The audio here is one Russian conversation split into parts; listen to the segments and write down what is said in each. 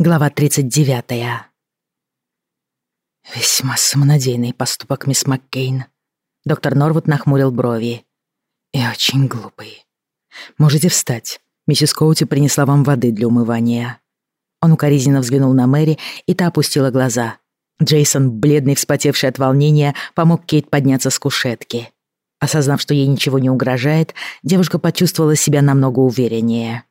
Глава 39. Весьма самонадеянный поступок, мисс Маккейн. Доктор Норвуд нахмурил брови. И очень глупый. Можете встать. Миссис Коути принесла вам воды для умывания. Он укоризненно взглянул на Мэри, и та опустила глаза. Джейсон, бледный, вспотевший от волнения, помог Кейт подняться с кушетки. Осознав, что ей ничего не угрожает, девушка почувствовала себя намного увереннее.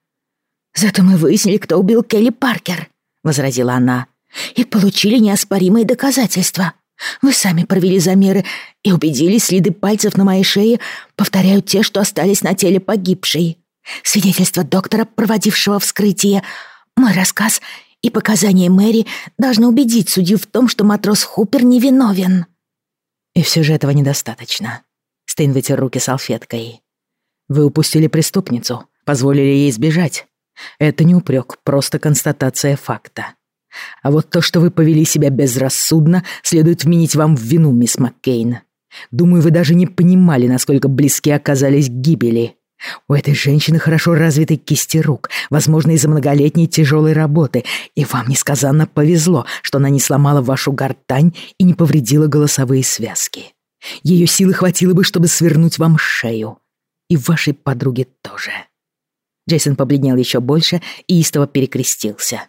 «Зато мы выяснили, кто убил Келли Паркер», — возразила она, «и получили неоспоримые доказательства. Вы сами провели замеры и убедились, следы пальцев на моей шее повторяют те, что остались на теле погибшей. Свидетельство доктора, проводившего вскрытие, мой рассказ и показания Мэри должны убедить судью в том, что матрос Хупер невиновен». «И все же этого недостаточно». Стейн вытер руки салфеткой. «Вы упустили преступницу, позволили ей сбежать. Это не упрек, просто констатация факта. А вот то, что вы повели себя безрассудно, следует вменить вам в вину, мисс Маккейн. Думаю, вы даже не понимали, насколько близки оказались к гибели. У этой женщины хорошо развиты кисти рук, возможно, из-за многолетней тяжелой работы, и вам несказанно повезло, что она не сломала вашу гортань и не повредила голосовые связки. Ее силы хватило бы, чтобы свернуть вам шею. И вашей подруге тоже. Джейсон побледнел еще больше и истово перекрестился.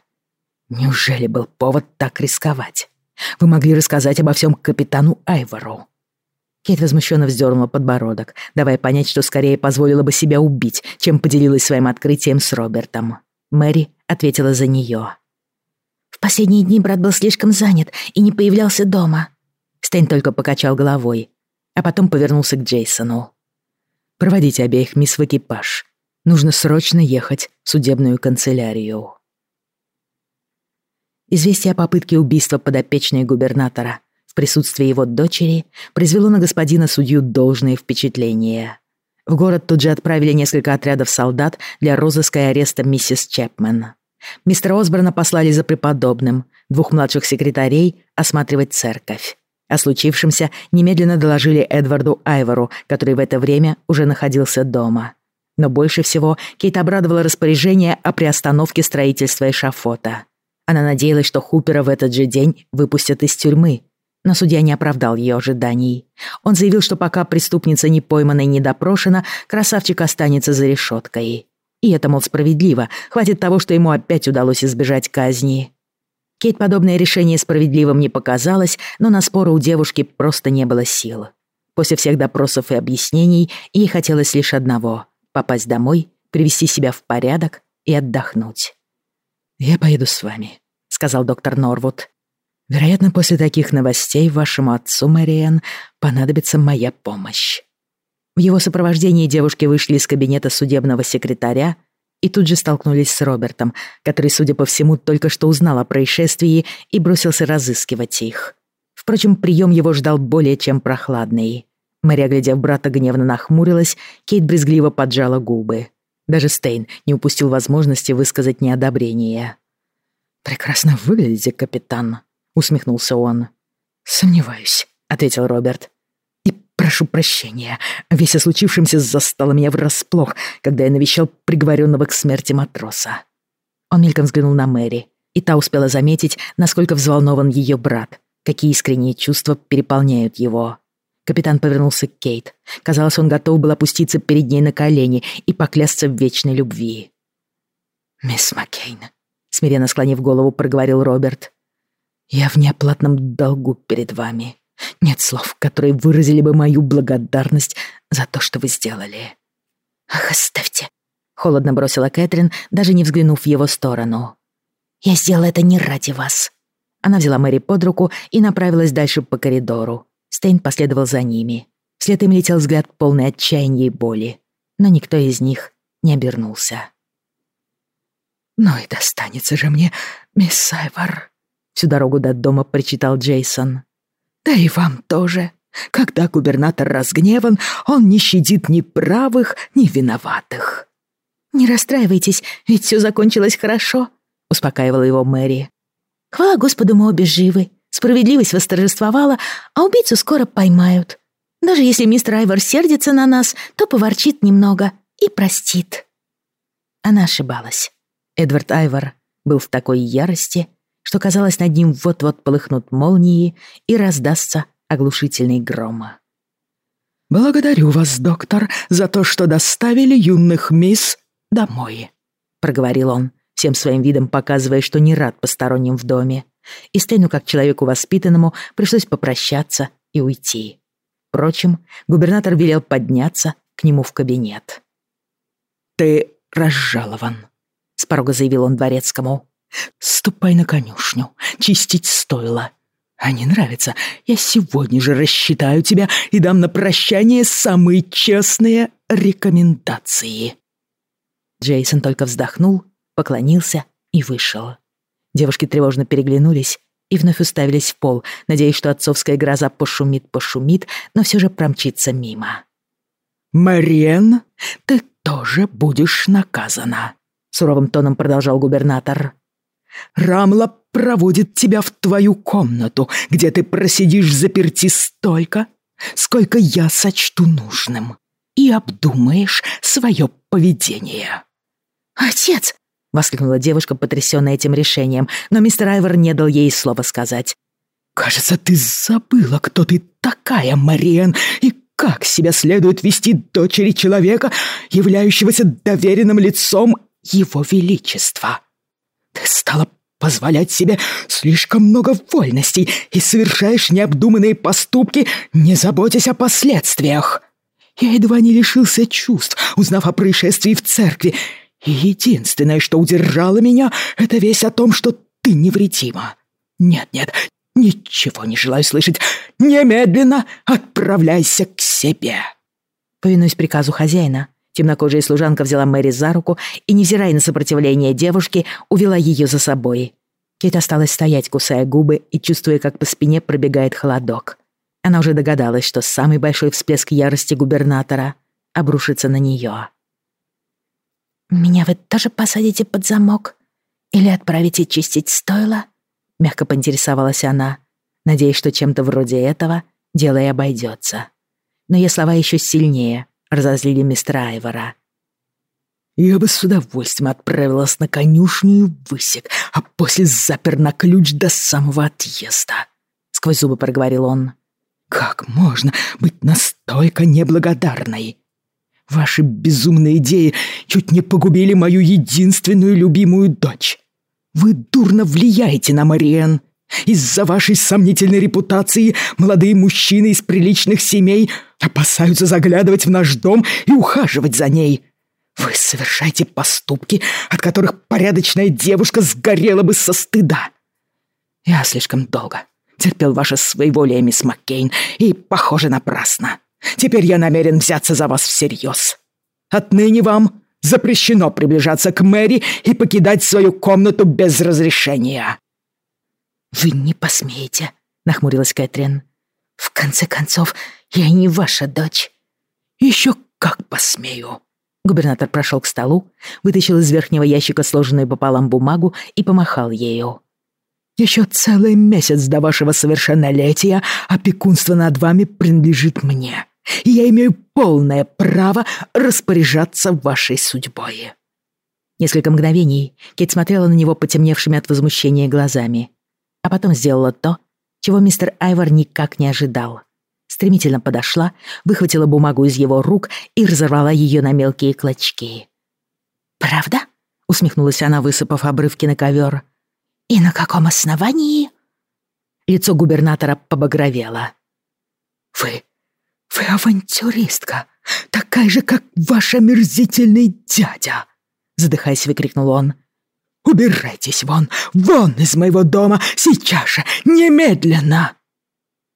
Неужели был повод так рисковать? Вы могли рассказать обо всем капитану Айвору. Кейт возмущенно вздернула подбородок, давая понять, что скорее позволила бы себя убить, чем поделилась своим открытием с Робертом. Мэри ответила за нее. «В последние дни брат был слишком занят и не появлялся дома». Стейн только покачал головой, а потом повернулся к Джейсону. «Проводите обеих мисс в экипаж. Нужно срочно ехать в судебную канцелярию. Известие о попытке убийства подопечной губернатора в присутствии его дочери произвело на господина судью должное впечатление. В город тут же отправили несколько отрядов солдат для розыска и ареста миссис Чепмен. Мистера Осборна послали за преподобным, двух младших секретарей, осматривать церковь. О случившемся немедленно доложили Эдварду Айвору, который в это время уже находился дома. Но больше всего Кейт обрадовала распоряжение о приостановке строительства эшафота. Она надеялась, что Хупера в этот же день выпустят из тюрьмы, но судья не оправдал ее ожиданий. Он заявил, что пока преступница не поймана и не допрошена, красавчик останется за решеткой. И это, мол, справедливо, хватит того, что ему опять удалось избежать казни. Кейт подобное решение справедливым не показалось, но на споры у девушки просто не было сил. После всех допросов и объяснений ей хотелось лишь одного попасть домой, привести себя в порядок и отдохнуть. «Я поеду с вами», — сказал доктор Норвуд. «Вероятно, после таких новостей вашему отцу, Мэриэн, понадобится моя помощь». В его сопровождении девушки вышли из кабинета судебного секретаря и тут же столкнулись с Робертом, который, судя по всему, только что узнал о происшествии и бросился разыскивать их. Впрочем, прием его ждал более чем прохладный. Мэри, оглядев брата, гневно нахмурилась, Кейт брезгливо поджала губы. Даже Стейн не упустил возможности высказать неодобрение. «Прекрасно выглядите, капитан», — усмехнулся он. «Сомневаюсь», — ответил Роберт. «И прошу прощения, весь о случившемся застало меня врасплох, когда я навещал приговоренного к смерти матроса». Он мельком взглянул на Мэри, и та успела заметить, насколько взволнован ее брат, какие искренние чувства переполняют его. Капитан повернулся к Кейт. Казалось, он готов был опуститься перед ней на колени и поклясться в вечной любви. «Мисс Маккейн», — смиренно склонив голову, проговорил Роберт, «я в неоплатном долгу перед вами. Нет слов, которые выразили бы мою благодарность за то, что вы сделали». «Ах, оставьте», — холодно бросила Кэтрин, даже не взглянув в его сторону. «Я сделала это не ради вас». Она взяла Мэри под руку и направилась дальше по коридору. Стейн последовал за ними. Вслед им летел взгляд полный отчаяния и боли. Но никто из них не обернулся. «Ну и достанется же мне, мисс Сайвар», — всю дорогу до дома прочитал Джейсон. «Да и вам тоже. Когда губернатор разгневан, он не щадит ни правых, ни виноватых». «Не расстраивайтесь, ведь все закончилось хорошо», — успокаивала его Мэри. «Хвала Господу, мы обе живы. Справедливость восторжествовала, а убийцу скоро поймают. Даже если мистер Айвор сердится на нас, то поворчит немного и простит. Она ошибалась. Эдвард Айвор был в такой ярости, что казалось, над ним вот-вот полыхнут молнии и раздастся оглушительный гром. «Благодарю вас, доктор, за то, что доставили юных мисс домой», — проговорил он, всем своим видом показывая, что не рад посторонним в доме. И Стейну, как человеку воспитанному, пришлось попрощаться и уйти. Впрочем, губернатор велел подняться к нему в кабинет. «Ты разжалован», — с порога заявил он дворецкому. «Ступай на конюшню, чистить стоило. А не нравится, я сегодня же рассчитаю тебя и дам на прощание самые честные рекомендации». Джейсон только вздохнул, поклонился и вышел. Девушки тревожно переглянулись и вновь уставились в пол, надеясь, что отцовская гроза пошумит-пошумит, но все же промчится мимо. «Мариен, ты тоже будешь наказана», — суровым тоном продолжал губернатор. «Рамла проводит тебя в твою комнату, где ты просидишь заперти столько, сколько я сочту нужным, и обдумаешь свое поведение». «Отец!» — воскликнула девушка, потрясённая этим решением, но мистер Айвор не дал ей слова сказать. «Кажется, ты забыла, кто ты такая, Мариен, и как себя следует вести дочери человека, являющегося доверенным лицом его величества. Ты стала позволять себе слишком много вольностей и совершаешь необдуманные поступки, не заботясь о последствиях. Я едва не лишился чувств, узнав о происшествии в церкви, и единственное, что удержало меня, это весть о том, что ты невредима. Нет-нет, ничего не желаю слышать. Немедленно отправляйся к себе. Повинуясь приказу хозяина, темнокожая служанка взяла Мэри за руку и, невзирая на сопротивление девушки, увела ее за собой. Кейт осталась стоять, кусая губы и чувствуя, как по спине пробегает холодок. Она уже догадалась, что самый большой всплеск ярости губернатора обрушится на нее. «Меня вы тоже посадите под замок? Или отправите чистить стойла?» Мягко поинтересовалась она, надеясь, что чем-то вроде этого дело и обойдется. Но ее слова еще сильнее разозлили мистера Айвора. «Я бы с удовольствием отправилась на конюшню и высек, а после запер на ключ до самого отъезда», — сквозь зубы проговорил он. «Как можно быть настолько неблагодарной?» Ваши безумные идеи чуть не погубили мою единственную любимую дочь. Вы дурно влияете на Мариэн. Из-за вашей сомнительной репутации молодые мужчины из приличных семей опасаются заглядывать в наш дом и ухаживать за ней. Вы совершаете поступки, от которых порядочная девушка сгорела бы со стыда. Я слишком долго терпел ваше своеволие, мисс Маккейн, и, похоже, напрасно. Теперь я намерен взяться за вас всерьез. Отныне вам запрещено приближаться к Мэри и покидать свою комнату без разрешения». «Вы не посмеете», — нахмурилась Кэтрин. «В конце концов, я не ваша дочь». «Еще как посмею». Губернатор прошел к столу, вытащил из верхнего ящика сложенную пополам бумагу и помахал ею. «Еще целый месяц до вашего совершеннолетия опекунство над вами принадлежит мне и я имею полное право распоряжаться вашей судьбой». Несколько мгновений Кейт смотрела на него потемневшими от возмущения глазами, а потом сделала то, чего мистер Айвор никак не ожидал. Стремительно подошла, выхватила бумагу из его рук и разорвала ее на мелкие клочки. «Правда?» — усмехнулась она, высыпав обрывки на ковер. «И на каком основании?» Лицо губернатора побагровело. «Вы «Вы авантюристка, такая же, как ваш омерзительный дядя!» Задыхаясь, выкрикнул он. «Убирайтесь вон, вон из моего дома, сейчас же, немедленно!»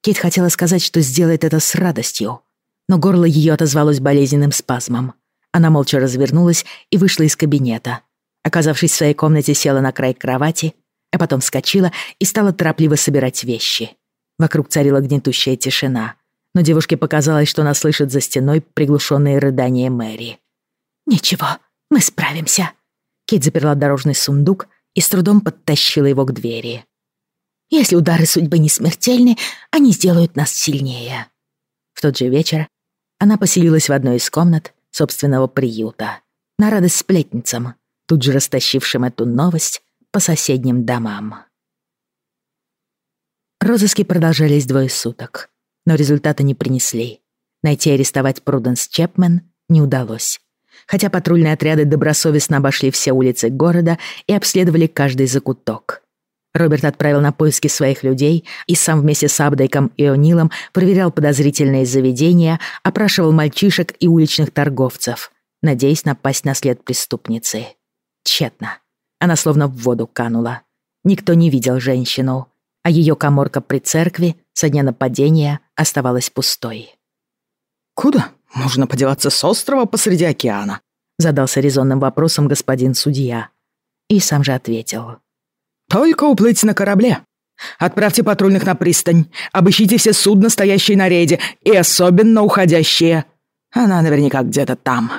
Кейт хотела сказать, что сделает это с радостью, но горло ее отозвалось болезненным спазмом. Она молча развернулась и вышла из кабинета. Оказавшись в своей комнате, села на край кровати, а потом вскочила и стала торопливо собирать вещи. Вокруг царила гнетущая тишина но девушке показалось, что она слышит за стеной приглушенные рыдания Мэри. «Ничего, мы справимся». Кейт заперла дорожный сундук и с трудом подтащила его к двери. «Если удары судьбы не смертельны, они сделают нас сильнее». В тот же вечер она поселилась в одной из комнат собственного приюта. На радость сплетницам, тут же растащившим эту новость по соседним домам. Розыски продолжались двое суток, но результата не принесли. Найти и арестовать Пруденс Чепмен не удалось. Хотя патрульные отряды добросовестно обошли все улицы города и обследовали каждый закуток. Роберт отправил на поиски своих людей и сам вместе с Абдайком и О'Нилом проверял подозрительные заведения, опрашивал мальчишек и уличных торговцев, надеясь напасть на след преступницы. Тщетно. Она словно в воду канула. Никто не видел женщину, а ее коморка при церкви со дня нападения оставалась пустой. «Куда можно подеваться с острова посреди океана?» задался резонным вопросом господин судья. И сам же ответил. «Только уплыть на корабле. Отправьте патрульных на пристань, обыщите все судна, стоящие на рейде, и особенно уходящие. Она наверняка где-то там».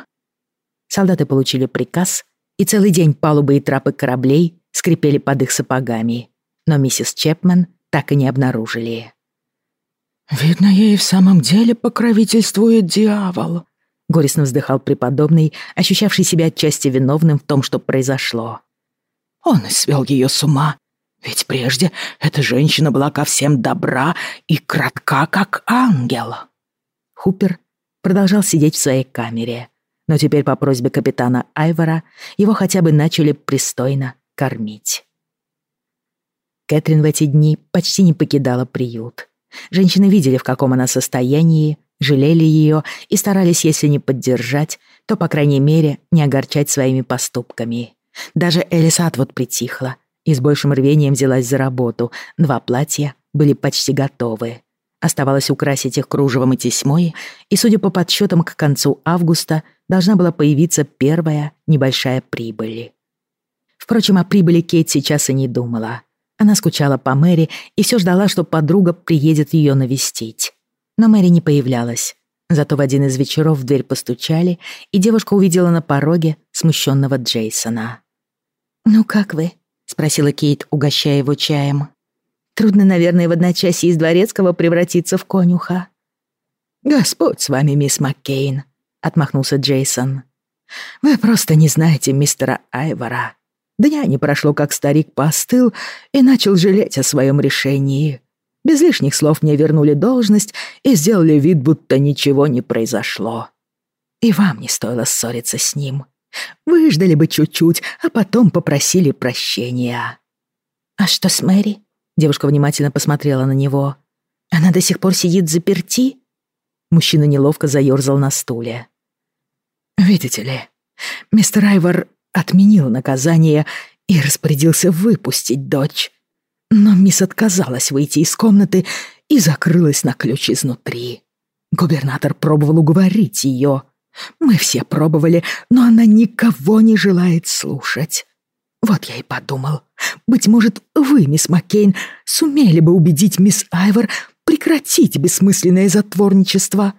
Солдаты получили приказ, и целый день палубы и трапы кораблей скрипели под их сапогами, но миссис Чепман так и не обнаружили. «Видно, ей в самом деле покровительствует дьявол», — горестно вздыхал преподобный, ощущавший себя отчасти виновным в том, что произошло. «Он свел ее с ума, ведь прежде эта женщина была ко всем добра и кратка, как ангел». Хупер продолжал сидеть в своей камере, но теперь по просьбе капитана Айвора его хотя бы начали пристойно кормить. Кэтрин в эти дни почти не покидала приют. Женщины видели, в каком она состоянии, жалели ее и старались, если не поддержать, то, по крайней мере, не огорчать своими поступками. Даже Элис Атвуд притихла и с большим рвением взялась за работу. Два платья были почти готовы. Оставалось украсить их кружевом и тесьмой, и, судя по подсчетам, к концу августа должна была появиться первая небольшая прибыль. Впрочем, о прибыли Кейт сейчас и не думала. Она скучала по Мэри и все ждала, что подруга приедет ее навестить. Но Мэри не появлялась. Зато в один из вечеров в дверь постучали, и девушка увидела на пороге смущенного Джейсона. «Ну как вы?» — спросила Кейт, угощая его чаем. «Трудно, наверное, в одночасье из дворецкого превратиться в конюха». «Господь с вами, мисс Маккейн», — отмахнулся Джейсон. «Вы просто не знаете мистера Айвора. Дня не прошло, как старик постыл и начал жалеть о своем решении. Без лишних слов мне вернули должность и сделали вид, будто ничего не произошло. И вам не стоило ссориться с ним. Выждали бы чуть-чуть, а потом попросили прощения. «А что с Мэри?» Девушка внимательно посмотрела на него. «Она до сих пор сидит заперти?» Мужчина неловко заёрзал на стуле. «Видите ли, мистер Айвор отменил наказание и распорядился выпустить дочь. Но мисс отказалась выйти из комнаты и закрылась на ключ изнутри. Губернатор пробовал уговорить ее. Мы все пробовали, но она никого не желает слушать. Вот я и подумал, быть может, вы, мисс Маккейн, сумели бы убедить мисс Айвор прекратить бессмысленное затворничество.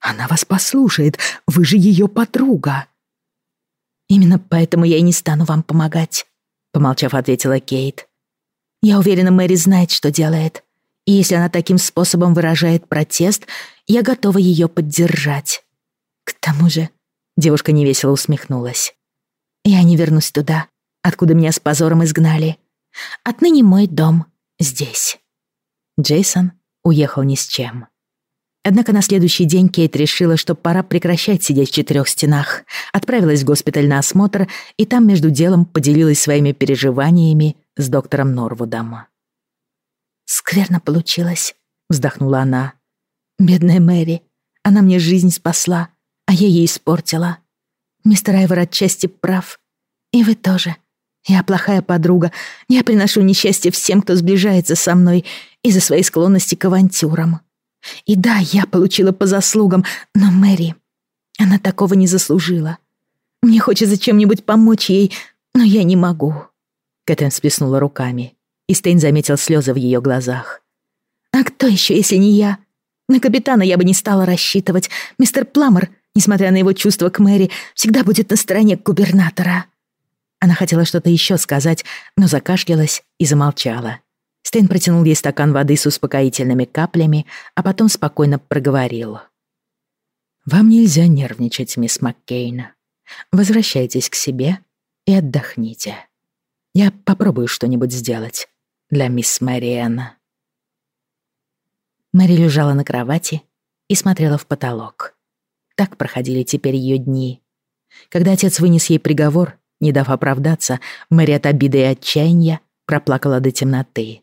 Она вас послушает, вы же ее подруга. «Именно поэтому я и не стану вам помогать», — помолчав, ответила Кейт. «Я уверена, Мэри знает, что делает. И если она таким способом выражает протест, я готова ее поддержать. К тому же...» — девушка невесело усмехнулась. «Я не вернусь туда, откуда меня с позором изгнали. Отныне мой дом здесь». Джейсон уехал ни с чем. Однако на следующий день Кейт решила, что пора прекращать сидеть в четырех стенах, отправилась в госпиталь на осмотр и там между делом поделилась своими переживаниями с доктором Норвудом. «Скверно получилось», — вздохнула она. «Бедная Мэри, она мне жизнь спасла, а я ей испортила. Мистер Айвор отчасти прав. И вы тоже. Я плохая подруга. Я приношу несчастье всем, кто сближается со мной из-за своей склонности к авантюрам. И да, я получила по заслугам, но Мэри, она такого не заслужила. Мне хочется чем-нибудь помочь ей, но я не могу». Кэтрин сплеснула руками, и Стейн заметил слезы в ее глазах. «А кто еще, если не я? На капитана я бы не стала рассчитывать. Мистер Пламер, несмотря на его чувства к Мэри, всегда будет на стороне губернатора». Она хотела что-то еще сказать, но закашлялась и замолчала. Стейн протянул ей стакан воды с успокоительными каплями, а потом спокойно проговорил. «Вам нельзя нервничать, мисс Маккейн. Возвращайтесь к себе и отдохните». Я попробую что-нибудь сделать для мисс Мэриэн. Мэри лежала на кровати и смотрела в потолок. Так проходили теперь ее дни. Когда отец вынес ей приговор, не дав оправдаться, Мэри от обиды и отчаяния проплакала до темноты.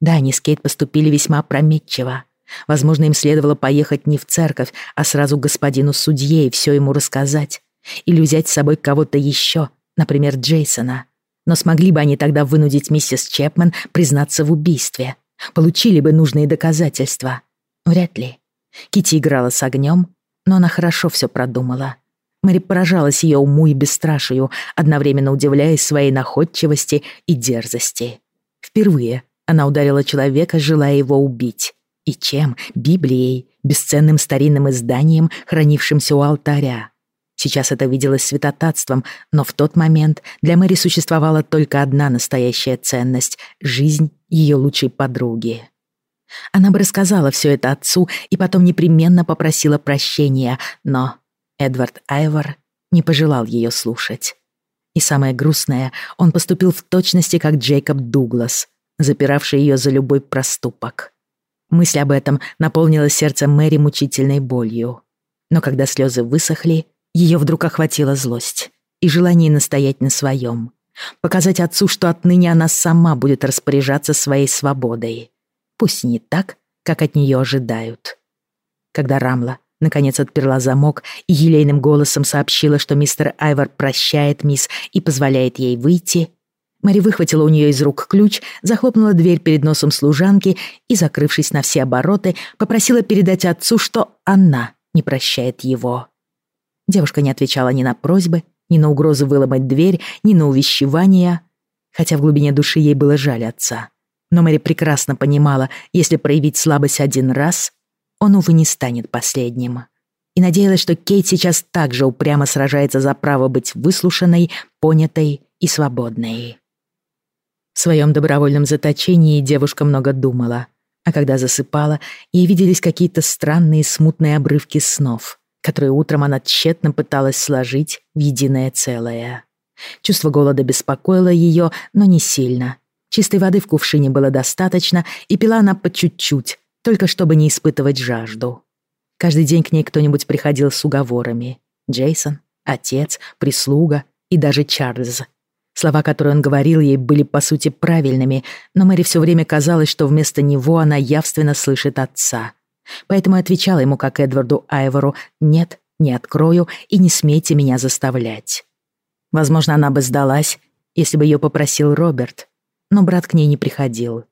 Да, они с Кейт поступили весьма опрометчиво. Возможно, им следовало поехать не в церковь, а сразу к господину судье и все ему рассказать. Или взять с собой кого-то еще, например, Джейсона. Но смогли бы они тогда вынудить миссис Чепмен признаться в убийстве? Получили бы нужные доказательства? Вряд ли. Кити играла с огнем, но она хорошо все продумала. Мэри поражалась ее уму и бесстрашию, одновременно удивляясь своей находчивости и дерзости. Впервые она ударила человека, желая его убить. И чем? Библией, бесценным старинным изданием, хранившимся у алтаря. Сейчас это виделось святотатством, но в тот момент для Мэри существовала только одна настоящая ценность — жизнь ее лучшей подруги. Она бы рассказала все это отцу и потом непременно попросила прощения, но Эдвард Айвор не пожелал ее слушать. И самое грустное, он поступил в точности как Джейкоб Дуглас, запиравший ее за любой проступок. Мысль об этом наполнила сердце Мэри мучительной болью. Но когда слезы высохли, ее вдруг охватила злость и желание настоять на своем. Показать отцу, что отныне она сама будет распоряжаться своей свободой. Пусть не так, как от нее ожидают. Когда Рамла наконец отперла замок и елейным голосом сообщила, что мистер Айвор прощает мисс и позволяет ей выйти, Мэри выхватила у нее из рук ключ, захлопнула дверь перед носом служанки и, закрывшись на все обороты, попросила передать отцу, что она не прощает его. Девушка не отвечала ни на просьбы, ни на угрозы выломать дверь, ни на увещевания, хотя в глубине души ей было жаль отца. Но Мэри прекрасно понимала, если проявить слабость один раз, он, увы, не станет последним. И надеялась, что Кейт сейчас также упрямо сражается за право быть выслушанной, понятой и свободной. В своем добровольном заточении девушка много думала, а когда засыпала, ей виделись какие-то странные смутные обрывки снов, которые утром она тщетно пыталась сложить в единое целое. Чувство голода беспокоило ее, но не сильно. Чистой воды в кувшине было достаточно, и пила она по чуть-чуть, только чтобы не испытывать жажду. Каждый день к ней кто-нибудь приходил с уговорами. Джейсон, отец, прислуга и даже Чарльз — Слова, которые он говорил ей, были по сути правильными, но Мэри все время казалось, что вместо него она явственно слышит отца. Поэтому отвечала ему, как Эдварду Айвору, «Нет, не открою и не смейте меня заставлять». Возможно, она бы сдалась, если бы ее попросил Роберт, но брат к ней не приходил.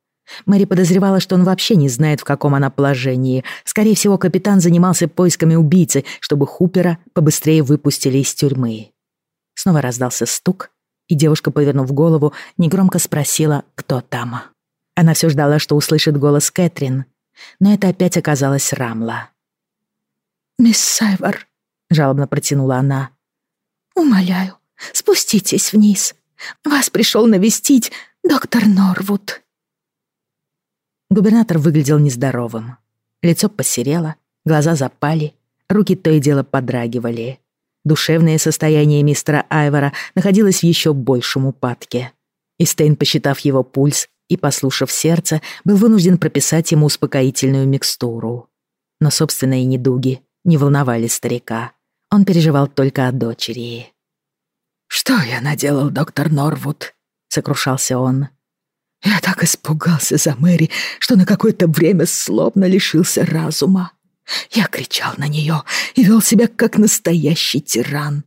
Мэри подозревала, что он вообще не знает, в каком она положении. Скорее всего, капитан занимался поисками убийцы, чтобы Хупера побыстрее выпустили из тюрьмы. Снова раздался стук, и девушка, повернув голову, негромко спросила, кто там. Она все ждала, что услышит голос Кэтрин, но это опять оказалась Рамла. «Мисс Сайвар», — жалобно протянула она, — «умоляю, спуститесь вниз. Вас пришел навестить доктор Норвуд». Губернатор выглядел нездоровым. Лицо посерело, глаза запали, руки то и дело подрагивали. Душевное состояние мистера Айвора находилось в еще большем упадке. И Стейн, посчитав его пульс и послушав сердце, был вынужден прописать ему успокоительную микстуру. Но собственные недуги не волновали старика. Он переживал только о дочери. «Что я наделал, доктор Норвуд?» — сокрушался он. «Я так испугался за Мэри, что на какое-то время словно лишился разума. Я кричал на нее и вел себя как настоящий тиран.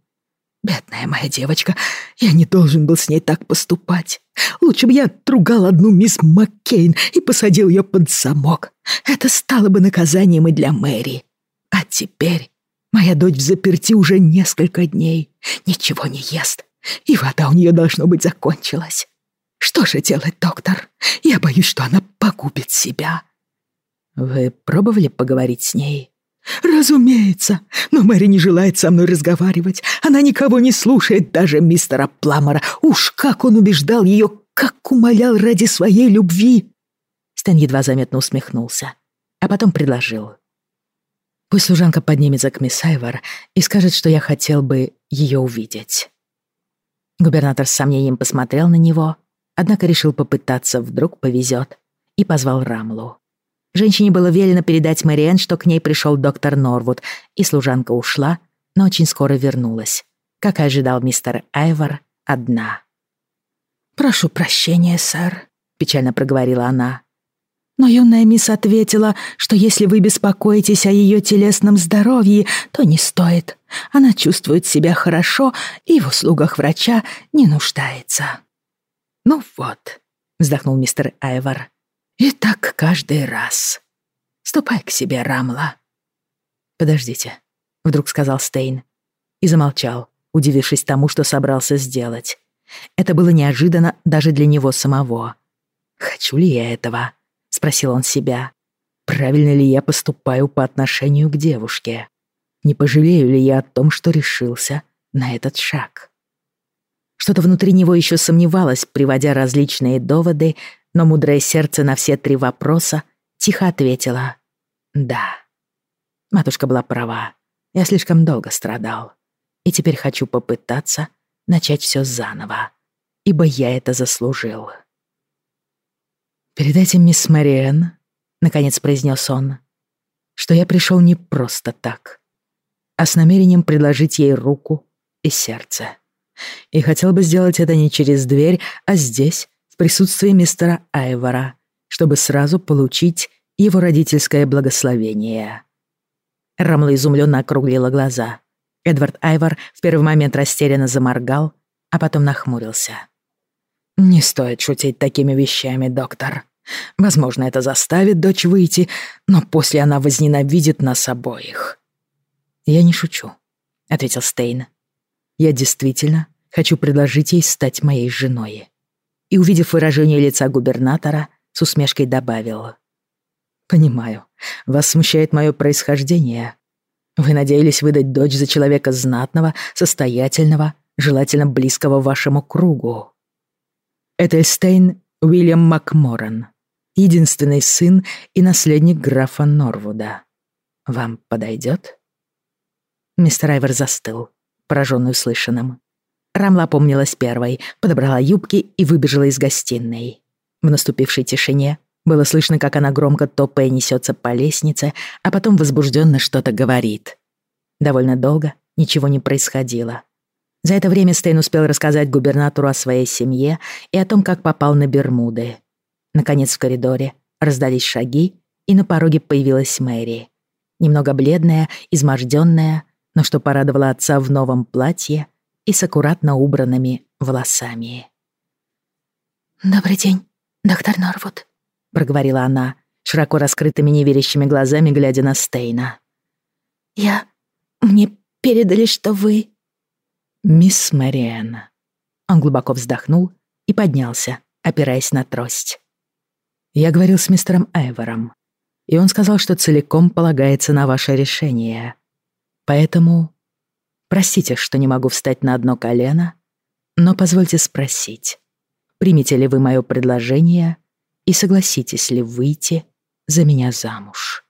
Бедная моя девочка, я не должен был с ней так поступать. Лучше бы я отругал одну мисс Маккейн и посадил ее под замок. Это стало бы наказанием и для Мэри. А теперь моя дочь в заперти уже несколько дней, ничего не ест, и вода у нее должно быть закончилась. Что же делать, доктор? Я боюсь, что она погубит себя. «Вы пробовали поговорить с ней?» «Разумеется, но Мэри не желает со мной разговаривать. Она никого не слушает, даже мистера Пламора. Уж как он убеждал ее, как умолял ради своей любви!» Стэн едва заметно усмехнулся, а потом предложил. «Пусть служанка поднимется к мисс Айвор и скажет, что я хотел бы ее увидеть». Губернатор с сомнением посмотрел на него, однако решил попытаться, вдруг повезет, и позвал Рамлу. Женщине было велено передать Мэриэн, что к ней пришел доктор Норвуд, и служанка ушла, но очень скоро вернулась. Как и ожидал мистер Айвор, одна. «Прошу прощения, сэр», — печально проговорила она. Но юная мисс ответила, что если вы беспокоитесь о ее телесном здоровье, то не стоит. Она чувствует себя хорошо и в услугах врача не нуждается. «Ну вот», — вздохнул мистер Айвор, — «и так каждый раз. Ступай к себе, Рамла». «Подождите», — вдруг сказал Стейн и замолчал, удивившись тому, что собрался сделать. Это было неожиданно даже для него самого. «Хочу ли я этого?» — спросил он себя. «Правильно ли я поступаю по отношению к девушке? Не пожалею ли я о том, что решился на этот шаг?» Что-то внутри него еще сомневалось, приводя различные доводы, но мудрое сердце на все три вопроса тихо ответило «да». Матушка была права. Я слишком долго страдал. И теперь хочу попытаться начать все заново, ибо я это заслужил. «Перед этим, мисс Мариэн», — наконец произнес он, «что я пришел не просто так, а с намерением предложить ей руку и сердце. И хотел бы сделать это не через дверь, а здесь, присутствии мистера Айвора, чтобы сразу получить его родительское благословение». Рамла изумленно округлила глаза. Эдвард Айвор в первый момент растерянно заморгал, а потом нахмурился. «Не стоит шутить такими вещами, доктор. Возможно, это заставит дочь выйти, но после она возненавидит нас обоих». «Я не шучу», — ответил Стейн. «Я действительно хочу предложить ей стать моей женой». И, увидев выражение лица губернатора, с усмешкой добавил. «Понимаю, вас смущает мое происхождение. Вы надеялись выдать дочь за человека знатного, состоятельного, желательно близкого вашему кругу. Этельстейн Уильям Макморан, единственный сын и наследник графа Норвуда. Вам подойдет? Мистер Айвер застыл, пораженный услышанным. Рамла опомнилась первой, подобрала юбки и выбежала из гостиной. В наступившей тишине было слышно, как она громко топая несется по лестнице, а потом возбужденно что-то говорит. Довольно долго ничего не происходило. За это время Стейн успел рассказать губернатору о своей семье и о том, как попал на Бермуды. Наконец в коридоре раздались шаги, и на пороге появилась Мэри. Немного бледная, измождённая, но что порадовало отца в новом платье и с аккуратно убранными волосами. «Добрый день, доктор Норвуд», — проговорила она, широко раскрытыми неверящими глазами, глядя на Стейна. «Я... Мне передали, что вы...» «Мисс Мэриэн». Он глубоко вздохнул и поднялся, опираясь на трость. «Я говорил с мистером Эвером, и он сказал, что целиком полагается на ваше решение. Поэтому простите, что не могу встать на одно колено, но позвольте спросить, примете ли вы мое предложение и согласитесь ли выйти за меня замуж?»